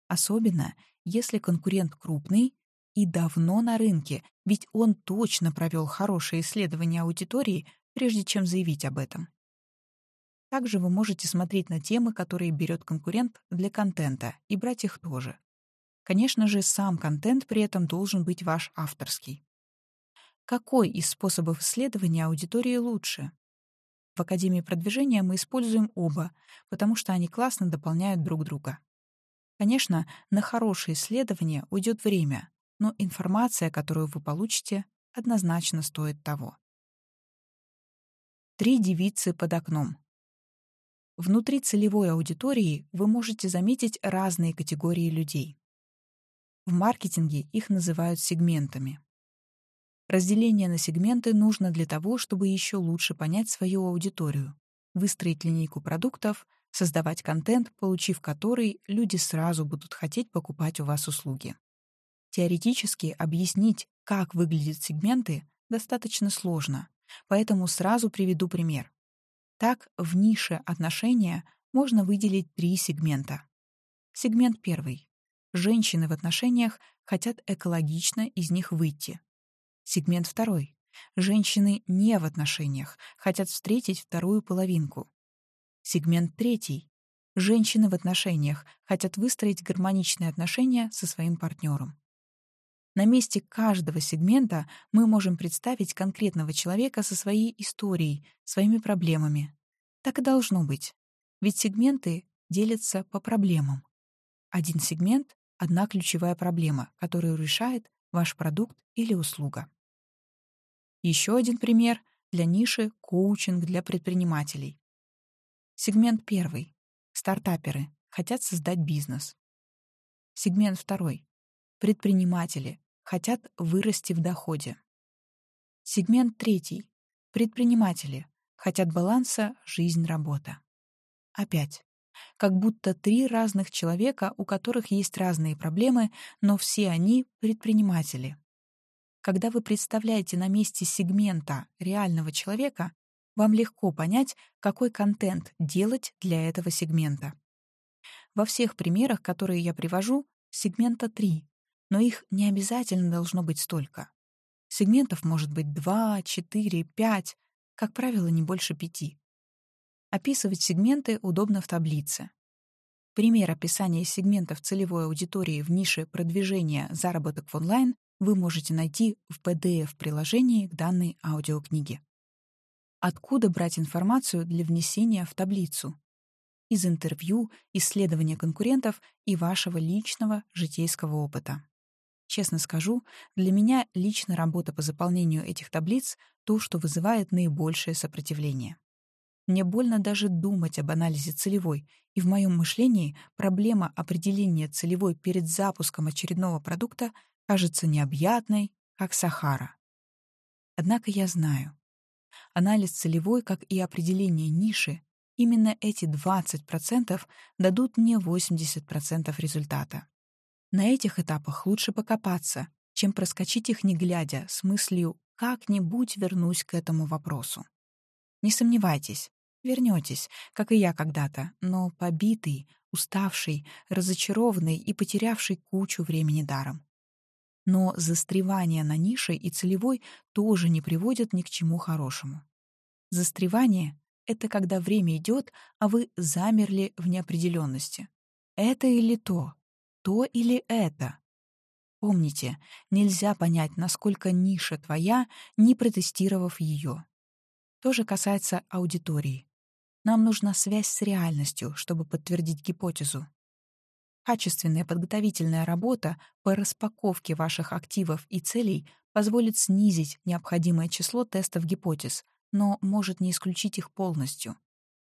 Особенно, если конкурент крупный и давно на рынке, ведь он точно провел хорошее исследование аудитории, прежде чем заявить об этом. Также вы можете смотреть на темы, которые берет конкурент для контента, и брать их тоже. Конечно же, сам контент при этом должен быть ваш авторский. Какой из способов исследования аудитории лучше? В Академии продвижения мы используем оба, потому что они классно дополняют друг друга. Конечно, на хорошее исследование уйдет время, но информация, которую вы получите, однозначно стоит того. Три девицы под окном. Внутри целевой аудитории вы можете заметить разные категории людей. В маркетинге их называют сегментами. Разделение на сегменты нужно для того, чтобы еще лучше понять свою аудиторию, выстроить линейку продуктов, создавать контент, получив который, люди сразу будут хотеть покупать у вас услуги. Теоретически объяснить, как выглядят сегменты, достаточно сложно, поэтому сразу приведу пример. Так, в нише отношения можно выделить три сегмента. Сегмент первый. Женщины в отношениях хотят экологично из них выйти. Сегмент второй. Женщины не в отношениях, хотят встретить вторую половинку. Сегмент третий. Женщины в отношениях хотят выстроить гармоничные отношения со своим партнером. На месте каждого сегмента мы можем представить конкретного человека со своей историей, своими проблемами. Так и должно быть. Ведь сегменты делятся по проблемам. Один сегмент — одна ключевая проблема, которую решает ваш продукт или услуга. Еще один пример для ниши коучинг для предпринимателей. Сегмент первый. Стартаперы хотят создать бизнес. Сегмент второй. Предприниматели хотят вырасти в доходе. Сегмент третий. Предприниматели хотят баланса жизнь-работа. Опять. Как будто три разных человека, у которых есть разные проблемы, но все они предприниматели. Когда вы представляете на месте сегмента реального человека, вам легко понять, какой контент делать для этого сегмента. Во всех примерах, которые я привожу, сегмента три, но их не обязательно должно быть столько. Сегментов может быть два, четыре, пять, как правило, не больше пяти. Описывать сегменты удобно в таблице. Пример описания сегментов целевой аудитории в нише продвижения заработок в онлайн вы можете найти в PDF-приложении к данной аудиокниге. Откуда брать информацию для внесения в таблицу? Из интервью, исследования конкурентов и вашего личного житейского опыта. Честно скажу, для меня лично работа по заполнению этих таблиц — то, что вызывает наибольшее сопротивление. Мне больно даже думать об анализе целевой, и в моем мышлении проблема определения целевой перед запуском очередного продукта кажется необъятной, как Сахара. Однако я знаю, анализ целевой, как и определение ниши, именно эти 20% дадут мне 80% результата. На этих этапах лучше покопаться, чем проскочить их не глядя, с мыслью «как-нибудь вернусь к этому вопросу». Не сомневайтесь, вернетесь, как и я когда-то, но побитый, уставший, разочарованный и потерявший кучу времени даром. Но застревание на нише и целевой тоже не приводят ни к чему хорошему. Застревание — это когда время идет, а вы замерли в неопределенности. Это или то, то или это. Помните, нельзя понять, насколько ниша твоя, не протестировав ее. То же касается аудитории. Нам нужна связь с реальностью, чтобы подтвердить гипотезу. Качественная подготовительная работа по распаковке ваших активов и целей позволит снизить необходимое число тестов гипотез, но может не исключить их полностью.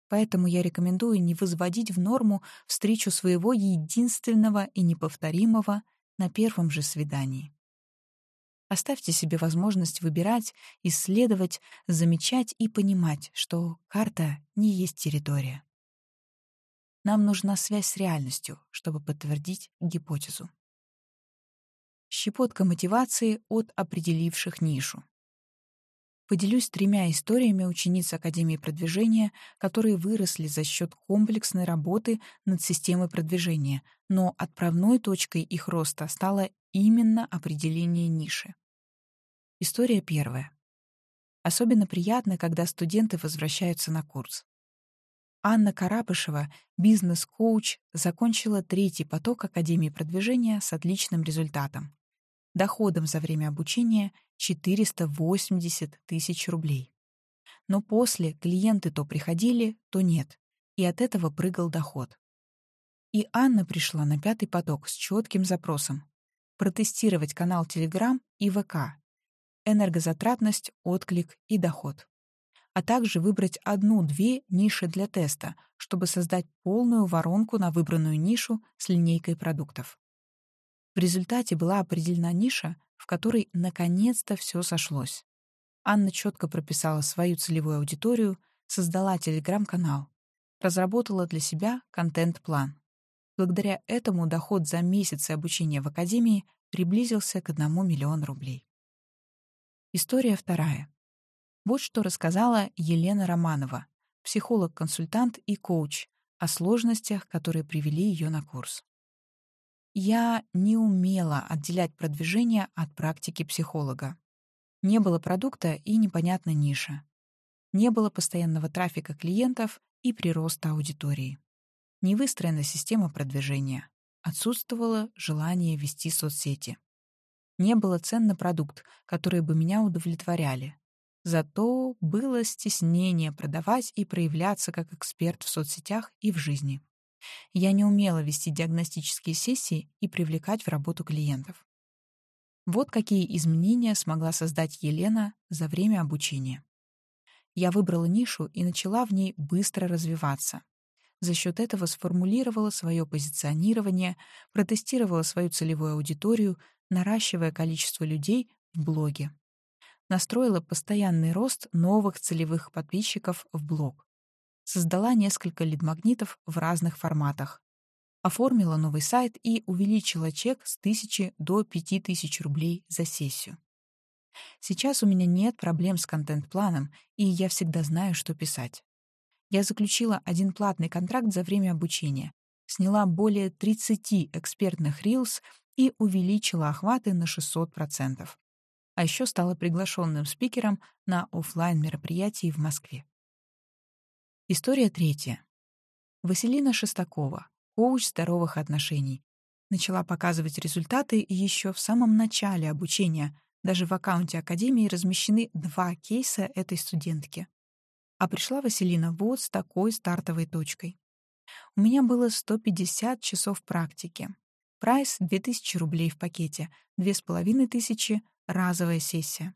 Поэтому я рекомендую не возводить в норму встречу своего единственного и неповторимого на первом же свидании. Оставьте себе возможность выбирать, исследовать, замечать и понимать, что карта не есть территория. Нам нужна связь с реальностью, чтобы подтвердить гипотезу. Щепотка мотивации от определивших нишу. Поделюсь тремя историями учениц Академии продвижения, которые выросли за счет комплексной работы над системой продвижения, но отправной точкой их роста стало именно определение ниши. История первая. Особенно приятно, когда студенты возвращаются на курс. Анна Карапышева, бизнес-коуч, закончила третий поток Академии продвижения с отличным результатом. Доходом за время обучения 480 тысяч рублей. Но после клиенты то приходили, то нет, и от этого прыгал доход. И Анна пришла на пятый поток с четким запросом — протестировать канал Telegram и ВК, энергозатратность, отклик и доход а также выбрать одну-две ниши для теста, чтобы создать полную воронку на выбранную нишу с линейкой продуктов. В результате была определена ниша, в которой наконец-то все сошлось. Анна четко прописала свою целевую аудиторию, создала телеграм-канал, разработала для себя контент-план. Благодаря этому доход за месяцы обучения в Академии приблизился к 1 миллиону рублей. История вторая. Вот что рассказала Елена Романова, психолог-консультант и коуч, о сложностях, которые привели ее на курс. Я не умела отделять продвижение от практики психолога. Не было продукта и непонятна ниша. Не было постоянного трафика клиентов и прироста аудитории. Не выстроена система продвижения. Отсутствовало желание вести соцсети. Не было цен на продукт, которые бы меня удовлетворяли. Зато было стеснение продавать и проявляться как эксперт в соцсетях и в жизни. Я не умела вести диагностические сессии и привлекать в работу клиентов. Вот какие изменения смогла создать Елена за время обучения. Я выбрала нишу и начала в ней быстро развиваться. За счет этого сформулировала свое позиционирование, протестировала свою целевую аудиторию, наращивая количество людей в блоге настроила постоянный рост новых целевых подписчиков в блог. Создала несколько лид-магнитов в разных форматах. Оформила новый сайт и увеличила чек с 1000 до 5000 рублей за сессию. Сейчас у меня нет проблем с контент-планом, и я всегда знаю, что писать. Я заключила один платный контракт за время обучения, сняла более 30 экспертных рилс и увеличила охваты на 600% а еще стала приглашенным спикером на офлайн мероприятии в Москве. История третья. Василина Шестакова, коуч здоровых отношений, начала показывать результаты еще в самом начале обучения. Даже в аккаунте Академии размещены два кейса этой студентки. А пришла Василина вот с такой стартовой точкой. У меня было 150 часов практики. Прайс — 2000 рублей в пакете, 2500 разовая сессия.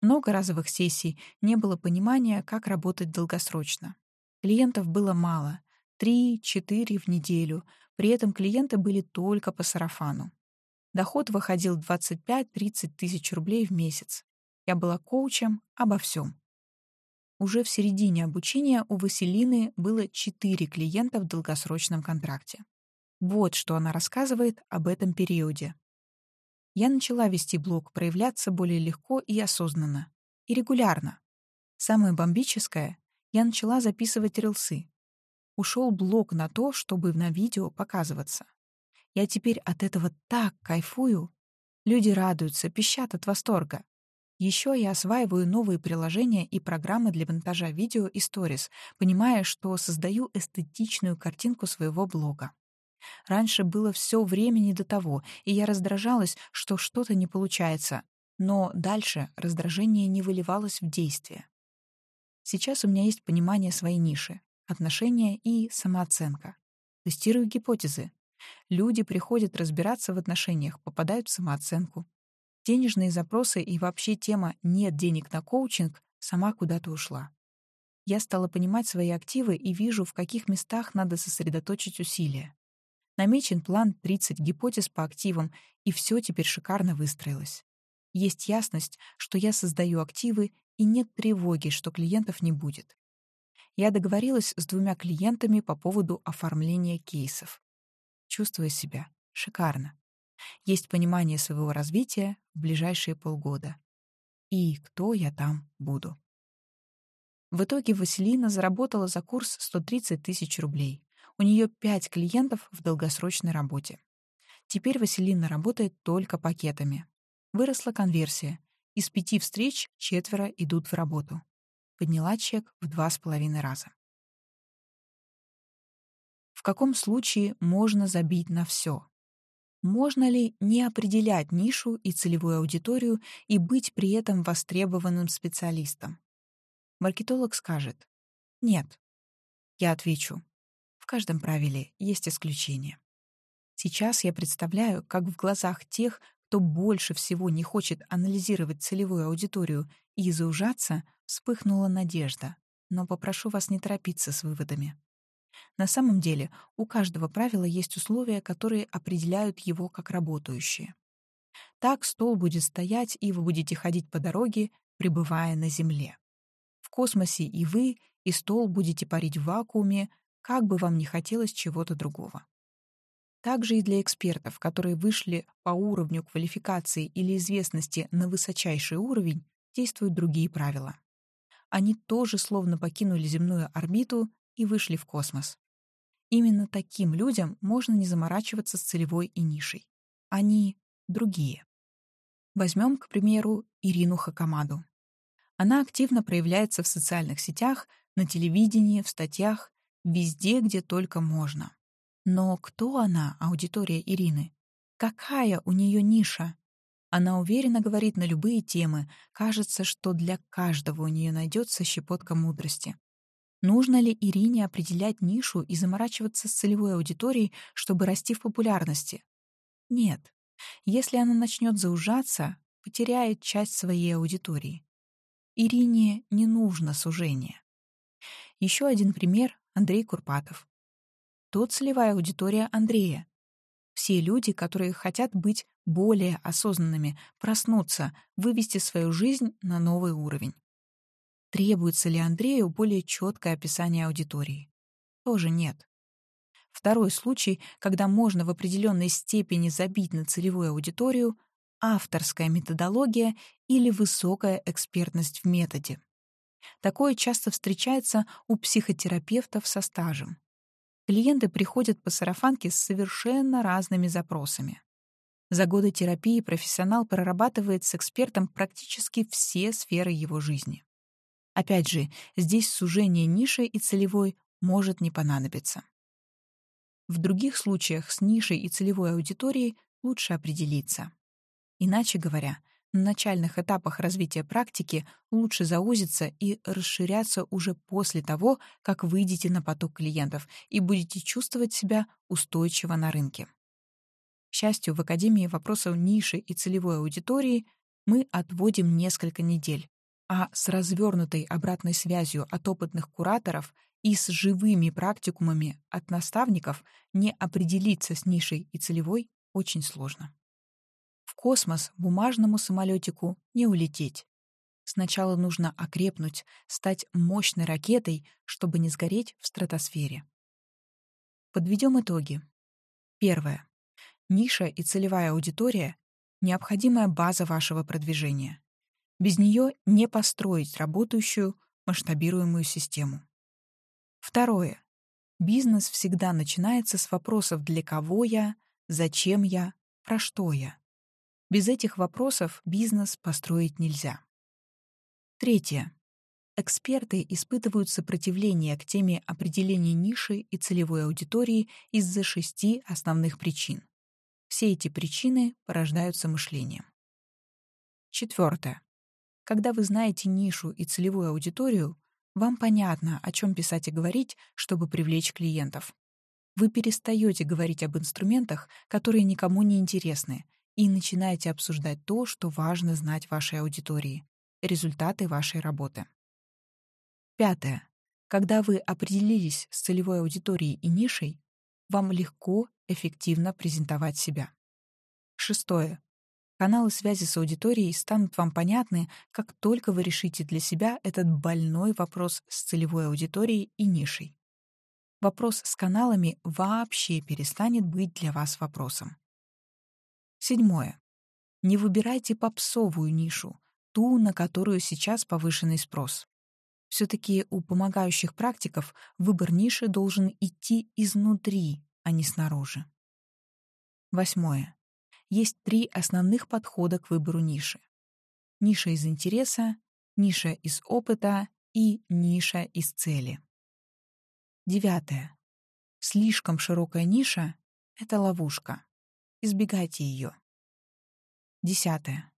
Много разовых сессий, не было понимания, как работать долгосрочно. Клиентов было мало, 3-4 в неделю, при этом клиенты были только по сарафану. Доход выходил 25-30 тысяч рублей в месяц. Я была коучем обо всем. Уже в середине обучения у Василины было 4 клиента в долгосрочном контракте. Вот что она рассказывает об этом периоде. Я начала вести блог, проявляться более легко и осознанно. И регулярно. Самое бомбическое — я начала записывать рилсы. Ушел блог на то, чтобы на видео показываться. Я теперь от этого так кайфую. Люди радуются, пищат от восторга. Еще я осваиваю новые приложения и программы для монтажа видео и сторис, понимая, что создаю эстетичную картинку своего блога. Раньше было все времени до того, и я раздражалась, что что-то не получается, но дальше раздражение не выливалось в действие. Сейчас у меня есть понимание своей ниши, отношения и самооценка. Тестирую гипотезы. Люди приходят разбираться в отношениях, попадают в самооценку. Денежные запросы и вообще тема «нет денег на коучинг» сама куда-то ушла. Я стала понимать свои активы и вижу, в каких местах надо сосредоточить усилия. Намечен план 30 гипотез по активам, и все теперь шикарно выстроилось. Есть ясность, что я создаю активы, и нет тревоги, что клиентов не будет. Я договорилась с двумя клиентами по поводу оформления кейсов. Чувствую себя шикарно. Есть понимание своего развития в ближайшие полгода. И кто я там буду. В итоге Василина заработала за курс 130 тысяч рублей. У нее пять клиентов в долгосрочной работе. Теперь Василина работает только пакетами. Выросла конверсия. Из пяти встреч четверо идут в работу. Подняла чек в два с половиной раза. В каком случае можно забить на все? Можно ли не определять нишу и целевую аудиторию и быть при этом востребованным специалистом? Маркетолог скажет «Нет». Я отвечу «В каждом правиле есть исключение». Сейчас я представляю, как в глазах тех, кто больше всего не хочет анализировать целевую аудиторию и заужаться, вспыхнула надежда. Но попрошу вас не торопиться с выводами. На самом деле у каждого правила есть условия, которые определяют его как работающие. Так стол будет стоять, и вы будете ходить по дороге, пребывая на Земле. В космосе и вы, и стол будете парить в вакууме, как бы вам ни хотелось чего-то другого. Также и для экспертов, которые вышли по уровню квалификации или известности на высочайший уровень, действуют другие правила. Они тоже словно покинули земную орбиту и вышли в космос. Именно таким людям можно не заморачиваться с целевой и нишей. Они другие. Возьмем, к примеру, Ирину Хакамаду. Она активно проявляется в социальных сетях, на телевидении, в статьях, везде, где только можно. Но кто она, аудитория Ирины? Какая у нее ниша? Она уверенно говорит на любые темы. Кажется, что для каждого у нее найдется щепотка мудрости. Нужно ли Ирине определять нишу и заморачиваться с целевой аудиторией, чтобы расти в популярности? Нет. Если она начнет заужаться, потеряет часть своей аудитории. Ирине не нужно сужение. Еще один пример — Андрей Курпатов. Тот целевая аудитория Андрея. Все люди, которые хотят быть более осознанными, проснуться, вывести свою жизнь на новый уровень. Требуется ли Андрею более четкое описание аудитории? Тоже нет. Второй случай, когда можно в определенной степени забить на целевую аудиторию — авторская методология или высокая экспертность в методе. Такое часто встречается у психотерапевтов со стажем. Клиенты приходят по сарафанке с совершенно разными запросами. За годы терапии профессионал прорабатывает с экспертом практически все сферы его жизни. Опять же, здесь сужение ниши и целевой может не понадобиться. В других случаях с нишей и целевой аудиторией лучше определиться. Иначе говоря, на начальных этапах развития практики лучше заузиться и расширяться уже после того, как выйдете на поток клиентов и будете чувствовать себя устойчиво на рынке. К счастью, в Академии вопросов ниши и целевой аудитории мы отводим несколько недель, а с развернутой обратной связью от опытных кураторов и с живыми практикумами от наставников не определиться с нишей и целевой очень сложно. В космос бумажному самолетику не улететь. Сначала нужно окрепнуть, стать мощной ракетой, чтобы не сгореть в стратосфере. Подведем итоги. Первое. Ниша и целевая аудитория — необходимая база вашего продвижения. Без нее не построить работающую, масштабируемую систему. Второе. Бизнес всегда начинается с вопросов «для кого я?», «зачем я?», «про что я?». Без этих вопросов бизнес построить нельзя. Третье. Эксперты испытывают сопротивление к теме определения ниши и целевой аудитории из-за шести основных причин. Все эти причины порождаются мышлением. Четвертое. Когда вы знаете нишу и целевую аудиторию, Вам понятно, о чем писать и говорить, чтобы привлечь клиентов. Вы перестаете говорить об инструментах, которые никому не интересны, и начинаете обсуждать то, что важно знать вашей аудитории — результаты вашей работы. Пятое. Когда вы определились с целевой аудиторией и нишей, вам легко, эффективно презентовать себя. Шестое. Каналы связи с аудиторией станут вам понятны, как только вы решите для себя этот больной вопрос с целевой аудиторией и нишей. Вопрос с каналами вообще перестанет быть для вас вопросом. Седьмое. Не выбирайте попсовую нишу, ту, на которую сейчас повышенный спрос. Все-таки у помогающих практиков выбор ниши должен идти изнутри, а не снаружи. Восьмое. Есть три основных подхода к выбору ниши. Ниша из интереса, ниша из опыта и ниша из цели. Девятое. Слишком широкая ниша — это ловушка. Избегайте ее. Десятое.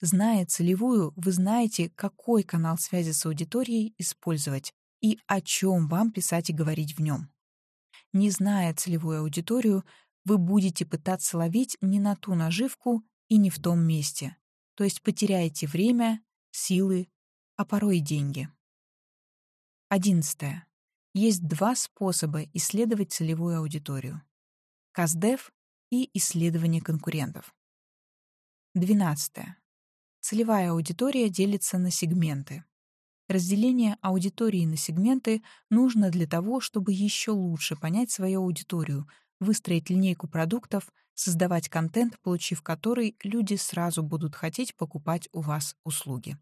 Зная целевую, вы знаете, какой канал связи с аудиторией использовать и о чем вам писать и говорить в нем. Не зная целевую аудиторию, вы будете пытаться ловить не на ту наживку и не в том месте, то есть потеряете время, силы, а порой и деньги. Одиннадцатое. Есть два способа исследовать целевую аудиторию. КАЗДЕВ и исследование конкурентов. Двенадцатое. Целевая аудитория делится на сегменты. Разделение аудитории на сегменты нужно для того, чтобы еще лучше понять свою аудиторию, выстроить линейку продуктов, создавать контент, получив который люди сразу будут хотеть покупать у вас услуги.